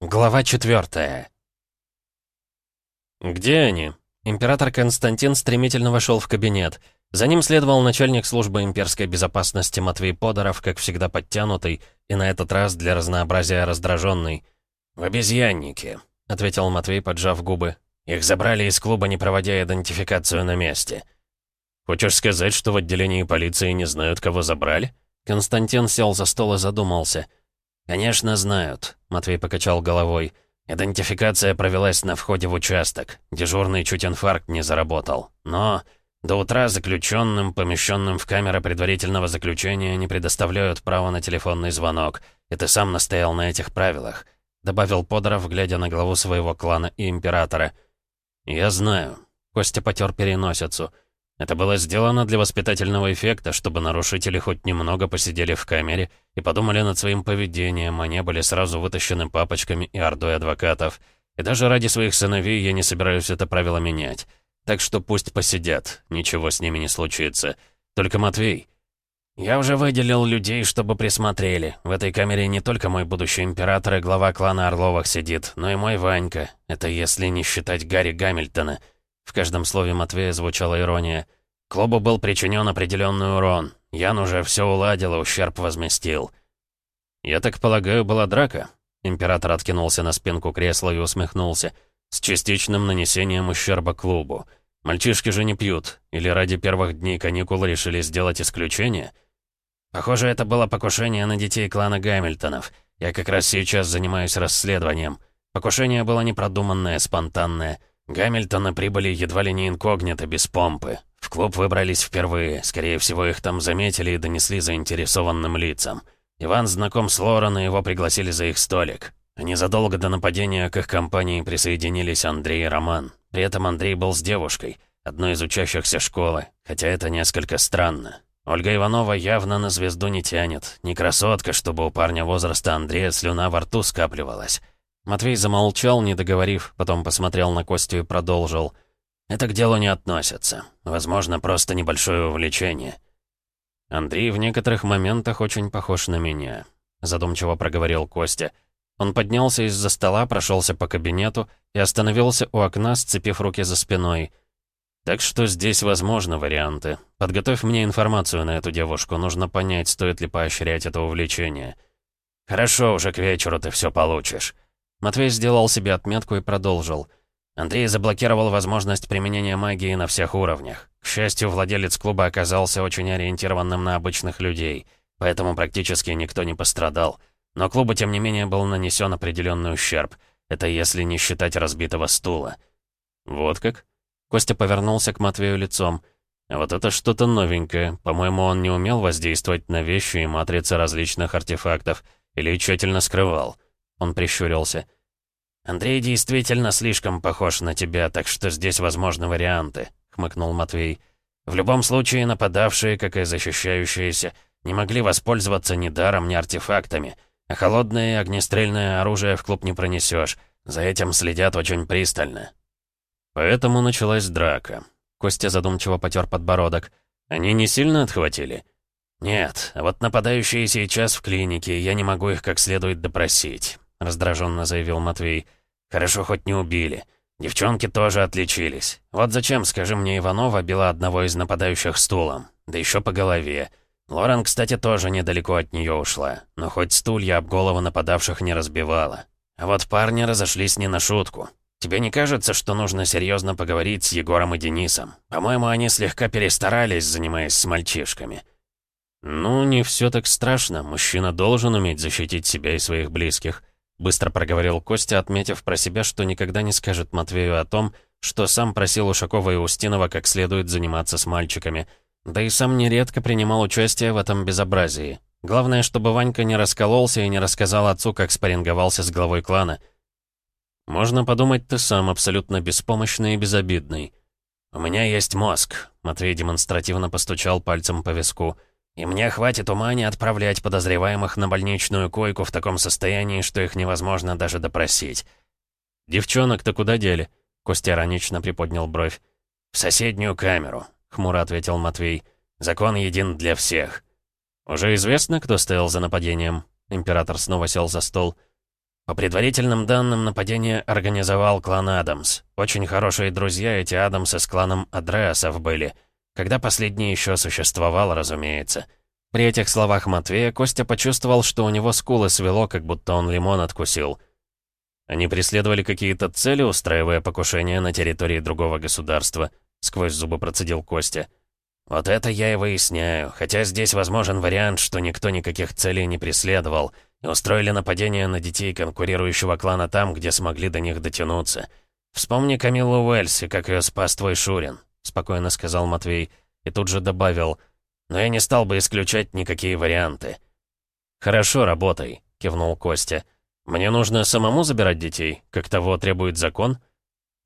Глава четвертая. «Где они?» Император Константин стремительно вошел в кабинет. За ним следовал начальник службы имперской безопасности Матвей Подоров, как всегда подтянутый, и на этот раз для разнообразия раздраженный. «В обезьяннике», — ответил Матвей, поджав губы. «Их забрали из клуба, не проводя идентификацию на месте». «Хочешь сказать, что в отделении полиции не знают, кого забрали?» Константин сел за стол и задумался — «Конечно, знают», — Матвей покачал головой. «Идентификация провелась на входе в участок. Дежурный чуть инфаркт не заработал. Но до утра заключенным, помещенным в камеры предварительного заключения, не предоставляют право на телефонный звонок. И ты сам настоял на этих правилах», — добавил Подоров, глядя на главу своего клана и императора. «Я знаю». Костя потер переносицу. Это было сделано для воспитательного эффекта, чтобы нарушители хоть немного посидели в камере и подумали над своим поведением, а не были сразу вытащены папочками и ордой адвокатов. И даже ради своих сыновей я не собираюсь это правило менять. Так что пусть посидят, ничего с ними не случится. Только Матвей... Я уже выделил людей, чтобы присмотрели. В этой камере не только мой будущий император и глава клана Орловых сидит, но и мой Ванька. Это если не считать Гарри Гамильтона. В каждом слове Матвея звучала ирония. Клубу был причинен определенный урон. Ян уже все уладил и ущерб возместил. «Я так полагаю, была драка?» Император откинулся на спинку кресла и усмехнулся. «С частичным нанесением ущерба клубу. Мальчишки же не пьют. Или ради первых дней каникул решили сделать исключение?» «Похоже, это было покушение на детей клана Гамильтонов. Я как раз сейчас занимаюсь расследованием. Покушение было непродуманное, спонтанное. Гамильтоны прибыли едва ли не инкогнито, без помпы. В клуб выбрались впервые. Скорее всего, их там заметили и донесли заинтересованным лицам. Иван знаком с Лорен, и его пригласили за их столик. Незадолго до нападения к их компании присоединились Андрей и Роман. При этом Андрей был с девушкой, одной из учащихся школы, хотя это несколько странно. Ольга Иванова явно на звезду не тянет. Не красотка, чтобы у парня возраста Андрея слюна во рту скапливалась. Матвей замолчал, не договорив, потом посмотрел на Костю и продолжил. «Это к делу не относится. Возможно, просто небольшое увлечение». «Андрей в некоторых моментах очень похож на меня», — задумчиво проговорил Костя. Он поднялся из-за стола, прошелся по кабинету и остановился у окна, сцепив руки за спиной. «Так что здесь возможны варианты. Подготовь мне информацию на эту девушку. Нужно понять, стоит ли поощрять это увлечение». «Хорошо, уже к вечеру ты все получишь». Матвей сделал себе отметку и продолжил. Андрей заблокировал возможность применения магии на всех уровнях. К счастью, владелец клуба оказался очень ориентированным на обычных людей, поэтому практически никто не пострадал. Но клубу, тем не менее, был нанесен определенный ущерб. Это если не считать разбитого стула. «Вот как?» Костя повернулся к Матвею лицом. Вот это что-то новенькое. По-моему, он не умел воздействовать на вещи и матрицы различных артефактов. Или тщательно скрывал. Он прищурился. «Андрей действительно слишком похож на тебя, так что здесь возможны варианты», — хмыкнул Матвей. «В любом случае, нападавшие, как и защищающиеся, не могли воспользоваться ни даром, ни артефактами. А холодное огнестрельное оружие в клуб не пронесешь. За этим следят очень пристально». Поэтому началась драка. Костя задумчиво потер подбородок. «Они не сильно отхватили?» «Нет, а вот нападающие сейчас в клинике, я не могу их как следует допросить. — раздраженно заявил Матвей. «Хорошо, хоть не убили. Девчонки тоже отличились. Вот зачем, скажи мне, Иванова била одного из нападающих стулом? Да еще по голове. Лорен, кстати, тоже недалеко от нее ушла, но хоть стулья об голову нападавших не разбивала. А вот парни разошлись не на шутку. Тебе не кажется, что нужно серьезно поговорить с Егором и Денисом? По-моему, они слегка перестарались, занимаясь с мальчишками». «Ну, не все так страшно. Мужчина должен уметь защитить себя и своих близких. Быстро проговорил Костя, отметив про себя, что никогда не скажет Матвею о том, что сам просил Ушакова и Устинова как следует заниматься с мальчиками. Да и сам нередко принимал участие в этом безобразии. Главное, чтобы Ванька не раскололся и не рассказал отцу, как спарринговался с главой клана. «Можно подумать, ты сам абсолютно беспомощный и безобидный». «У меня есть мозг», — Матвей демонстративно постучал пальцем по виску. И мне хватит ума не отправлять подозреваемых на больничную койку в таком состоянии, что их невозможно даже допросить. «Девчонок-то куда дели?» Костя иронично приподнял бровь. «В соседнюю камеру», — хмуро ответил Матвей. «Закон един для всех». «Уже известно, кто стоял за нападением?» Император снова сел за стол. По предварительным данным, нападение организовал клан Адамс. Очень хорошие друзья эти Адамсы с кланом Адреасов были. Когда последний еще существовал, разумеется. При этих словах Матвея Костя почувствовал, что у него скулы свело, как будто он лимон откусил. Они преследовали какие-то цели, устраивая покушение на территории другого государства. Сквозь зубы процедил Костя. Вот это я и выясняю, хотя здесь возможен вариант, что никто никаких целей не преследовал — и устроили нападение на детей конкурирующего клана там, где смогли до них дотянуться. Вспомни Камилу Уэльс и как ее спас твой Шурин», — спокойно сказал Матвей, и тут же добавил, «но я не стал бы исключать никакие варианты». «Хорошо, работай», — кивнул Костя. «Мне нужно самому забирать детей, как того требует закон?»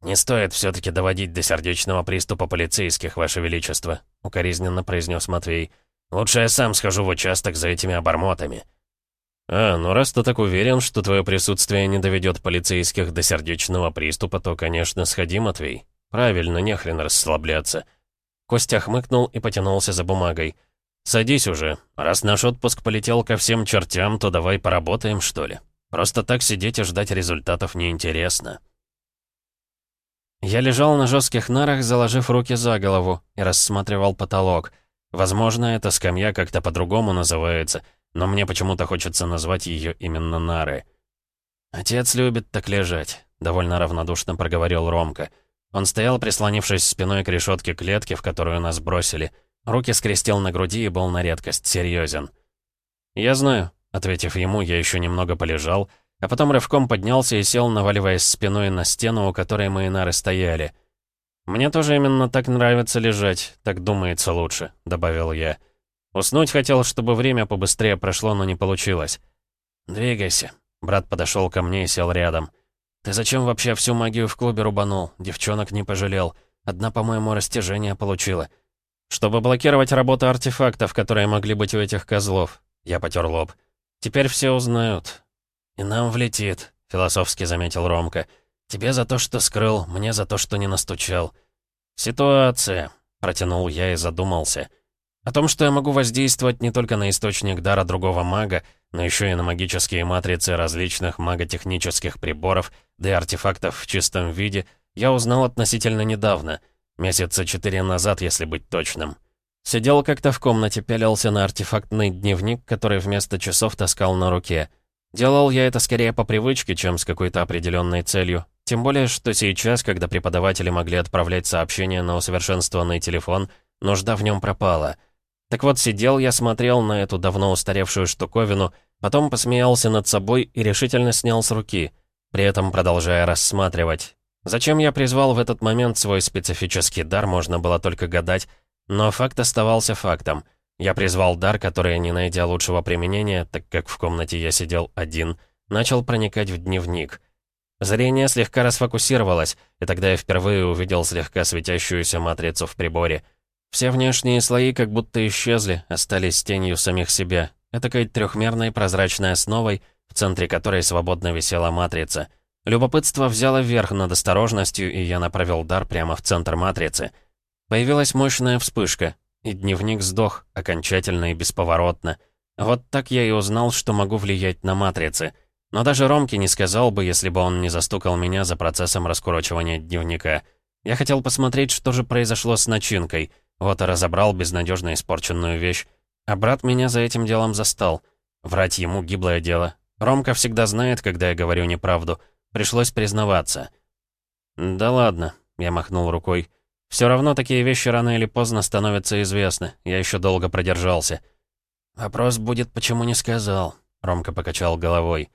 «Не стоит все-таки доводить до сердечного приступа полицейских, Ваше Величество», — укоризненно произнес Матвей. «Лучше я сам схожу в участок за этими обормотами». «А, ну раз ты так уверен, что твое присутствие не доведет полицейских до сердечного приступа, то, конечно, сходи, Матвей. Правильно, нехрен расслабляться». Костя хмыкнул и потянулся за бумагой. «Садись уже. Раз наш отпуск полетел ко всем чертям, то давай поработаем, что ли. Просто так сидеть и ждать результатов неинтересно». Я лежал на жестких нарах, заложив руки за голову, и рассматривал потолок. Возможно, эта скамья как-то по-другому называется — но мне почему-то хочется назвать ее именно Нары. «Отец любит так лежать», — довольно равнодушно проговорил Ромка. Он стоял, прислонившись спиной к решетке клетки, в которую нас бросили. Руки скрестил на груди и был на редкость серьезен. «Я знаю», — ответив ему, я еще немного полежал, а потом рывком поднялся и сел, наваливаясь спиной на стену, у которой мы и нары стояли. «Мне тоже именно так нравится лежать, так думается лучше», — добавил я. Уснуть хотел, чтобы время побыстрее прошло, но не получилось. «Двигайся». Брат подошел ко мне и сел рядом. «Ты зачем вообще всю магию в клубе рубанул? Девчонок не пожалел. Одна, по-моему, растяжение получила». «Чтобы блокировать работу артефактов, которые могли быть у этих козлов». Я потер лоб. «Теперь все узнают». «И нам влетит», — философски заметил Ромка. «Тебе за то, что скрыл, мне за то, что не настучал». «Ситуация», — протянул я и задумался. О том, что я могу воздействовать не только на источник дара другого мага, но еще и на магические матрицы различных маготехнических приборов, да и артефактов в чистом виде, я узнал относительно недавно, месяца четыре назад, если быть точным. Сидел как-то в комнате, пялился на артефактный дневник, который вместо часов таскал на руке. Делал я это скорее по привычке, чем с какой-то определенной целью. Тем более, что сейчас, когда преподаватели могли отправлять сообщения на усовершенствованный телефон, нужда в нем пропала — так вот, сидел я, смотрел на эту давно устаревшую штуковину, потом посмеялся над собой и решительно снял с руки, при этом продолжая рассматривать. Зачем я призвал в этот момент свой специфический дар, можно было только гадать, но факт оставался фактом. Я призвал дар, который, не найдя лучшего применения, так как в комнате я сидел один, начал проникать в дневник. Зрение слегка расфокусировалось, и тогда я впервые увидел слегка светящуюся матрицу в приборе — все внешние слои как будто исчезли, остались тенью самих себя. Этакой трехмерной прозрачной основой, в центре которой свободно висела матрица. Любопытство взяло верх над осторожностью, и я направил дар прямо в центр матрицы. Появилась мощная вспышка, и дневник сдох, окончательно и бесповоротно. Вот так я и узнал, что могу влиять на матрицы. Но даже Ромке не сказал бы, если бы он не застукал меня за процессом раскурочивания дневника. Я хотел посмотреть, что же произошло с начинкой — вот и разобрал безнадежно испорченную вещь. А брат меня за этим делом застал. Врать ему гиблое дело. Ромка всегда знает, когда я говорю неправду. Пришлось признаваться. «Да ладно», — я махнул рукой. «Все равно такие вещи рано или поздно становятся известны. Я еще долго продержался». «Вопрос будет, почему не сказал?» — Ромка покачал головой.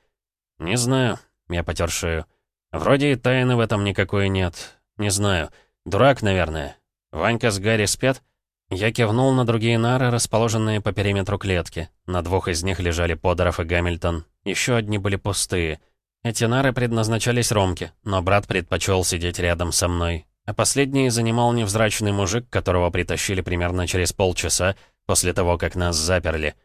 «Не знаю», — я потер шею. «Вроде и тайны в этом никакой нет. Не знаю. Дурак, наверное. «Ванька с Гарри спят?» Я кивнул на другие нары, расположенные по периметру клетки. На двух из них лежали Подоров и Гамильтон. Еще одни были пустые. Эти нары предназначались Ромке, но брат предпочел сидеть рядом со мной. А последний занимал невзрачный мужик, которого притащили примерно через полчаса после того, как нас заперли.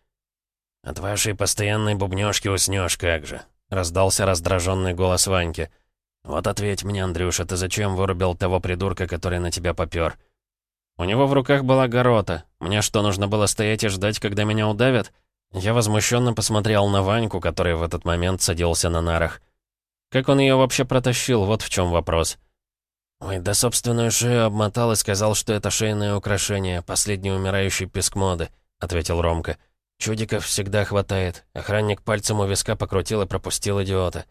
«От вашей постоянной бубнёжки уснёшь как же», — раздался раздраженный голос Ваньки. «Вот ответь мне, Андрюша, ты зачем вырубил того придурка, который на тебя попёр?» У него в руках была горота. Мне что, нужно было стоять и ждать, когда меня удавят? Я возмущенно посмотрел на Ваньку, который в этот момент садился на нарах. Как он ее вообще протащил, вот в чем вопрос. Ой, да собственную шею обмотал и сказал, что это шейное украшение, последний умирающий песк моды, ответил Ромка. Чудиков всегда хватает. Охранник пальцем у виска покрутил и пропустил идиота.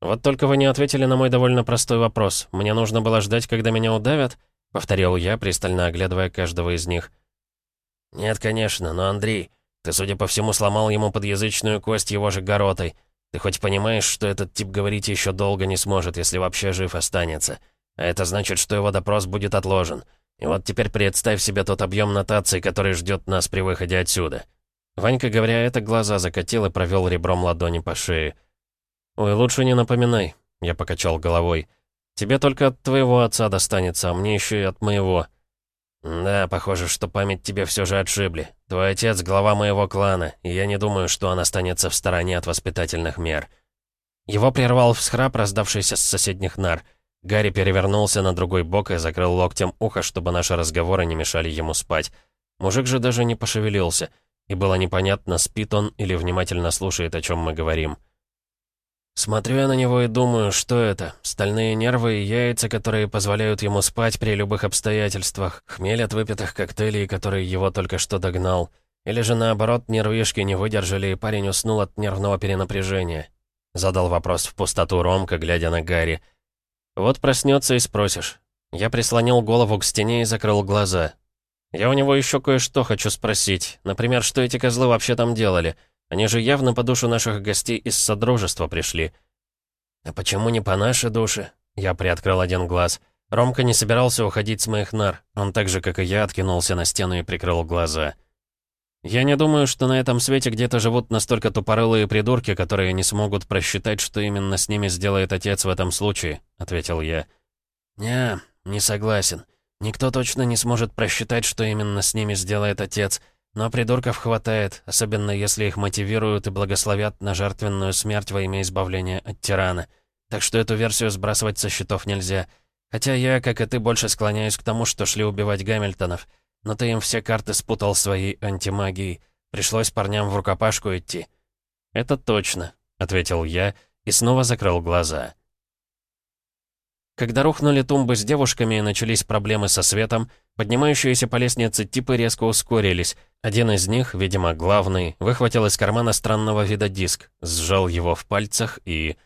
«Вот только вы не ответили на мой довольно простой вопрос. Мне нужно было ждать, когда меня удавят?» — повторил я, пристально оглядывая каждого из них. «Нет, конечно, но, Андрей, ты, судя по всему, сломал ему подъязычную кость его же горотой. Ты хоть понимаешь, что этот тип говорить еще долго не сможет, если вообще жив останется? А это значит, что его допрос будет отложен. И вот теперь представь себе тот объем нотаций, который ждет нас при выходе отсюда». Ванька, говоря это, глаза закатил и провел ребром ладони по шее. «Ой, лучше не напоминай», — я покачал головой. «Тебе только от твоего отца достанется, а мне еще и от моего». «Да, похоже, что память тебе все же отшибли. Твой отец — глава моего клана, и я не думаю, что он останется в стороне от воспитательных мер». Его прервал всхрап, раздавшийся с соседних нар. Гарри перевернулся на другой бок и закрыл локтем ухо, чтобы наши разговоры не мешали ему спать. Мужик же даже не пошевелился, и было непонятно, спит он или внимательно слушает, о чем мы говорим. Смотрю я на него и думаю, что это? Стальные нервы и яйца, которые позволяют ему спать при любых обстоятельствах, хмель от выпитых коктейлей, который его только что догнал. Или же наоборот, нервишки не выдержали, и парень уснул от нервного перенапряжения. Задал вопрос в пустоту Ромка, глядя на Гарри. Вот проснется и спросишь. Я прислонил голову к стене и закрыл глаза. Я у него еще кое-что хочу спросить. Например, что эти козлы вообще там делали? Они же явно по душу наших гостей из Содружества пришли. А почему не по нашей душе? Я приоткрыл один глаз. Ромка не собирался уходить с моих нар. Он так же, как и я, откинулся на стену и прикрыл глаза. «Я не думаю, что на этом свете где-то живут настолько тупорылые придурки, которые не смогут просчитать, что именно с ними сделает отец в этом случае», — ответил я. «Не, не согласен. Никто точно не сможет просчитать, что именно с ними сделает отец. Но придурков хватает, особенно если их мотивируют и благословят на жертвенную смерть во имя избавления от тирана. Так что эту версию сбрасывать со счетов нельзя. Хотя я, как и ты, больше склоняюсь к тому, что шли убивать Гамильтонов. Но ты им все карты спутал своей антимагией. Пришлось парням в рукопашку идти. «Это точно», — ответил я и снова закрыл глаза. Когда рухнули тумбы с девушками и начались проблемы со светом, поднимающиеся по лестнице типы резко ускорились. Один из них, видимо, главный, выхватил из кармана странного вида диск, сжал его в пальцах и...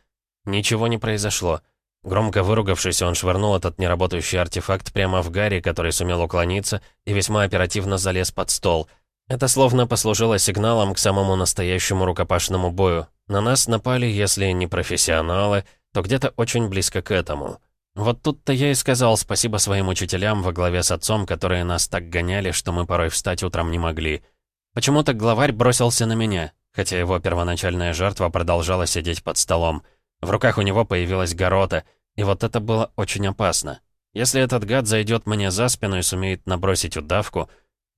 Ничего не произошло. Громко выругавшись, он швырнул этот неработающий артефакт прямо в Гарри, который сумел уклониться, и весьма оперативно залез под стол. Это словно послужило сигналом к самому настоящему рукопашному бою. На нас напали, если не профессионалы, то где-то очень близко к этому. Вот тут-то я и сказал спасибо своим учителям во главе с отцом, которые нас так гоняли, что мы порой встать утром не могли. Почему-то главарь бросился на меня, хотя его первоначальная жертва продолжала сидеть под столом. В руках у него появилась горота, и вот это было очень опасно. Если этот гад зайдет мне за спину и сумеет набросить удавку,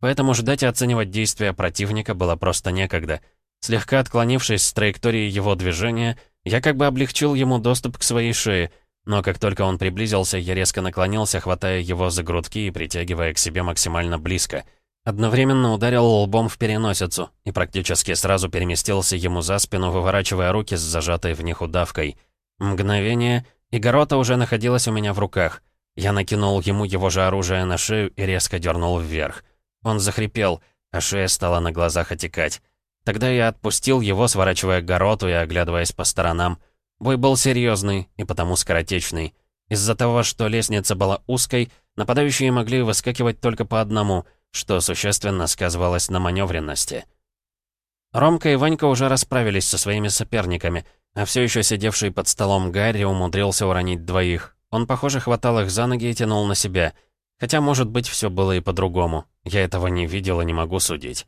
поэтому ждать и оценивать действия противника было просто некогда. Слегка отклонившись с траектории его движения, я как бы облегчил ему доступ к своей шее — но как только он приблизился, я резко наклонился, хватая его за грудки и притягивая к себе максимально близко. Одновременно ударил лбом в переносицу и практически сразу переместился ему за спину, выворачивая руки с зажатой в них удавкой. Мгновение, и горота уже находилась у меня в руках. Я накинул ему его же оружие на шею и резко дернул вверх. Он захрипел, а шея стала на глазах отекать. Тогда я отпустил его, сворачивая гороту и оглядываясь по сторонам. Бой был серьезный и потому скоротечный. Из-за того, что лестница была узкой, нападающие могли выскакивать только по одному, что существенно сказывалось на маневренности. Ромка и Ванька уже расправились со своими соперниками, а все еще сидевший под столом Гарри умудрился уронить двоих. Он, похоже, хватал их за ноги и тянул на себя. Хотя, может быть, все было и по-другому. Я этого не видел и не могу судить.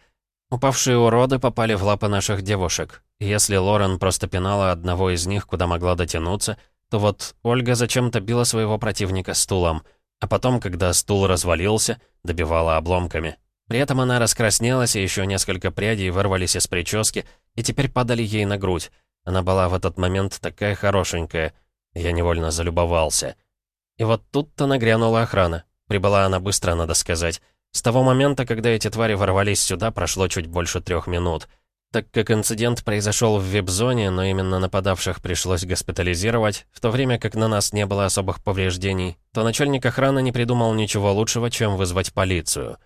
Упавшие уроды попали в лапы наших девушек. Если Лорен просто пинала одного из них, куда могла дотянуться, то вот Ольга зачем-то била своего противника стулом, а потом, когда стул развалился, добивала обломками. При этом она раскраснелась, и еще несколько прядей вырвались из прически и теперь падали ей на грудь. Она была в этот момент такая хорошенькая. Я невольно залюбовался. И вот тут-то нагрянула охрана. Прибыла она быстро, надо сказать. С того момента, когда эти твари ворвались сюда, прошло чуть больше трех минут. Так как инцидент произошел в вип-зоне, но именно нападавших пришлось госпитализировать, в то время как на нас не было особых повреждений, то начальник охраны не придумал ничего лучшего, чем вызвать полицию.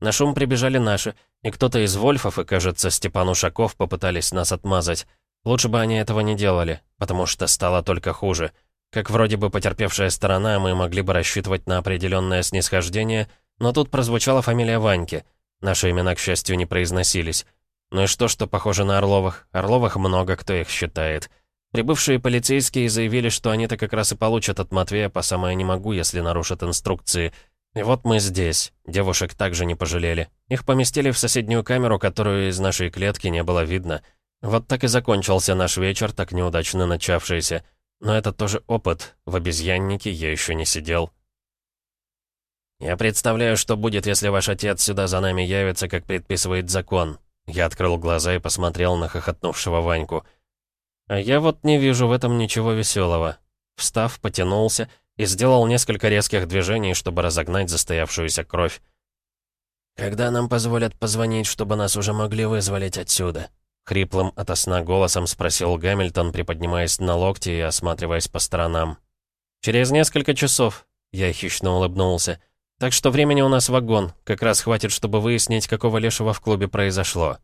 На шум прибежали наши, и кто-то из Вольфов и, кажется, Степан Ушаков попытались нас отмазать. Лучше бы они этого не делали, потому что стало только хуже. Как вроде бы потерпевшая сторона, мы могли бы рассчитывать на определенное снисхождение, но тут прозвучала фамилия Ваньки. Наши имена, к счастью, не произносились. Ну и что, что похоже на Орловых? Орловых много, кто их считает. Прибывшие полицейские заявили, что они-то как раз и получат от Матвея по самое не могу, если нарушат инструкции. И вот мы здесь. Девушек также не пожалели. Их поместили в соседнюю камеру, которую из нашей клетки не было видно. Вот так и закончился наш вечер, так неудачно начавшийся. Но это тоже опыт. В обезьяннике я еще не сидел. «Я представляю, что будет, если ваш отец сюда за нами явится, как предписывает закон», я открыл глаза и посмотрел на хохотнувшего Ваньку. А я вот не вижу в этом ничего веселого. Встав, потянулся и сделал несколько резких движений, чтобы разогнать застоявшуюся кровь. «Когда нам позволят позвонить, чтобы нас уже могли вызволить отсюда?» Хриплым ото сна голосом спросил Гамильтон, приподнимаясь на локти и осматриваясь по сторонам. «Через несколько часов», — я хищно улыбнулся. Так что времени у нас вагон, как раз хватит, чтобы выяснить, какого лешего в клубе произошло.